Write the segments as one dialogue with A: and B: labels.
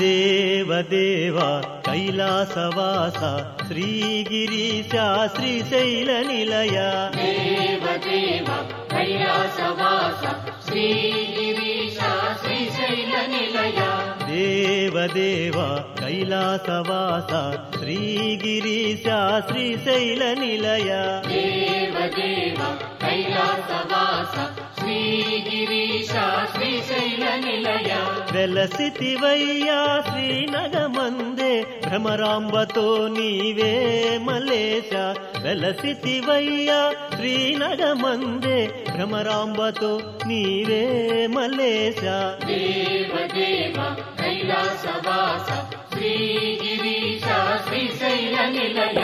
A: దేవదేవ కైలాసవాస శ్రీ గిరిశా
B: శ్రీ శైల నిలయ. దేవదేవ
A: కైలాసవాస శ్రీ గిరిశా శ్రీ
B: శైల నిలయ కైలాసవాస శ్రీ గిరిశా శ్రీ శైల నిలయా.
A: వెలసితివయ్యా శ్రీనగమందే భ్రమరాంబతో నీవే మలేశ వెలసితివయ్యా శ్రీనగమందే భ్రమరాంబతో నీవే మలేశ
B: శ్రీ గిరీశ శ్రీగిరీశ
A: శ్రీశైల నిలయ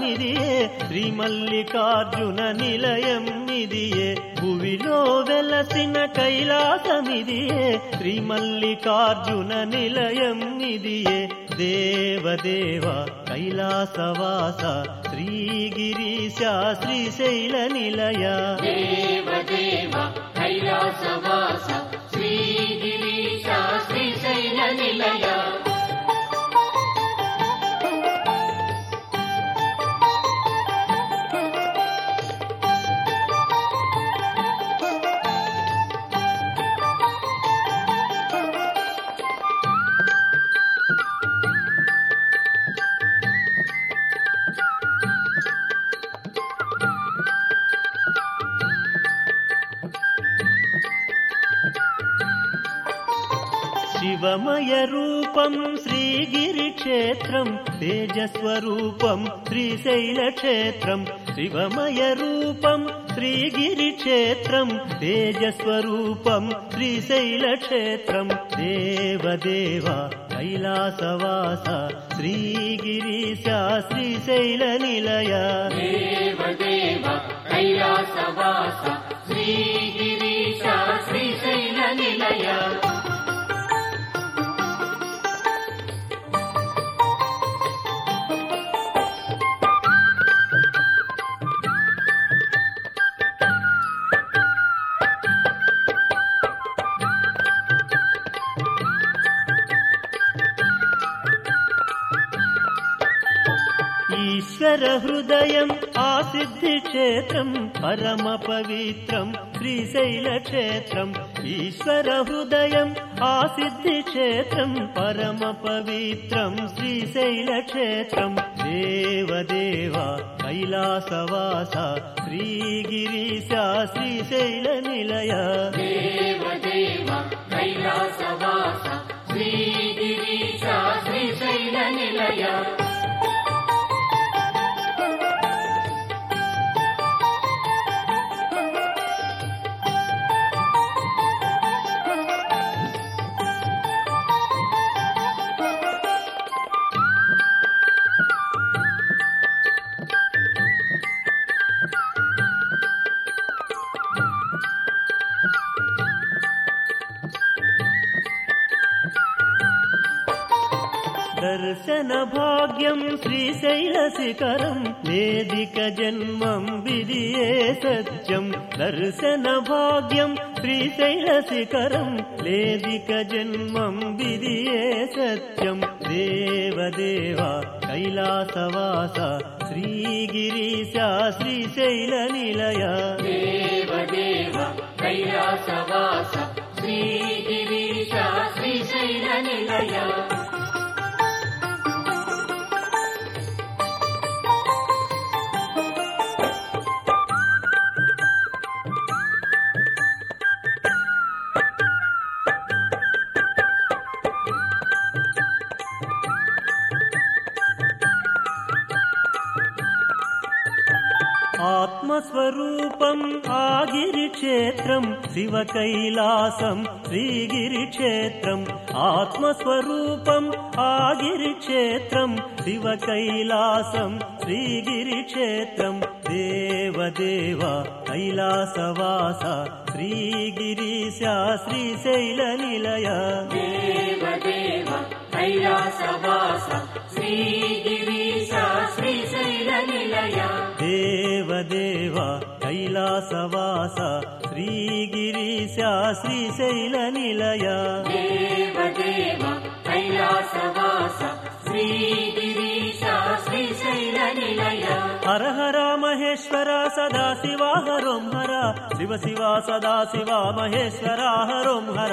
A: నిదియే శ్రీ మల్లికార్జున నిలయం నిదియే భువిలో వెలసిన కైలాసమిదియే. శ్రీ మల్లికార్జున నిలయం నిదియే దేవదేవ కైలాసవాస శ్రీగిరీశ శ్రీశైల నిలయ. దేవదేవ కైలాసవాస शिवमयरूपम् श्रीगिरिक्षेत्रम् तेजस्वरूपं त्रिशैलक्षेत्रम् शिवमयरूपम् श्रीगिरिक्षेत्रम् तेजस्वरूपं त्रिशैलक्षेत्रम्
B: देवदेव कैलासवास श्रीगिरिशा श्रीशैलनिलय
A: देवदेव कैलासवास श्रीगिरि ईश्वरहृदयम् आसिद्धिक्षेत्रम् परमपवित्रम् श्रीशैलक्षेत्रम् ईश्वरहृदयम् आसिद्धिक्षेत्रम् परमपवित्रम् श्रीशैलक्षेत्रम्
B: देवदेवा कैलासवास श्रीगिरीश श्रीशैलनिलय
A: देवदेव कैलासवास श्रीगिरीश श्रीशैल दर्शन भाग्यं श्रीशैलसिकरं वेदिक जन्मम् विरि ए सत्यं दर्शन भाग्यं श्रीशैलसि करम् सत्यं। देवदेवा कैलासवास श्रीगिरीशा श्रीशैलनिलय।
B: देवदेव कैलासवास श्रीगिरीशा श्रीशैलनिलय।
A: ఆత్మస్వరూపం ఆగిరిక్షేత్రం శివ కైలాసం శ్రీగిరిక్షేత్రం ఆత్మస్వరూపం ఆగిరిక్షేత్రం శివ కైలాసం
B: శ్రీగిరిక్షేత్రం దేవదేవ కైలాసవాస శ్రీగిరీశ
A: శ్రీశైల నిలయ. దేవదేవ కైలాసవాస
B: శ్రీగిరి कैलासवास श्रीगिरीशा श्रीशैलनिलय।
A: देवदेव कैलासवास श्रीगिरीश श्रीशैलनिलय।
B: हर हर महेश्वरा सदा शिवा हरों हर शिव शिवा सदा शिवा महेश्वरा हरों हर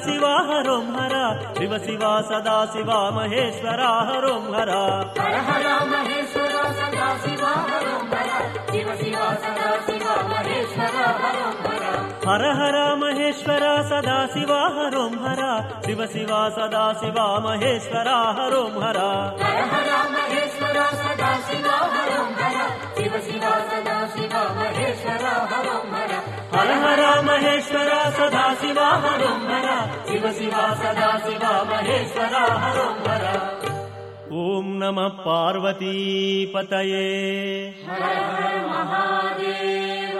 A: शिवा हरों हर शिव शिवा सदा शिवा महेश्वरा हरों हर
B: हर हर महेश्वर सदा शिवा हरो हर शिव शिवा सदा शिवा महेश्वर हरो हर
A: हर हर महेश्वरा सदा शिवा हरों हर शिव शिवा सदा शिवा महेश्वरा हरों हर
B: हर हर महेश्वर सदा शिवा हरो हर शिव शिवा सदा शिवा महेश्वर हरो हर
A: हर हर महेश्वरा सदा शिवा हरों हर शिव शिवा सदा शिवा महेश्वरा
B: ॐ नमः पार्वती पतये
A: हर हर महादेव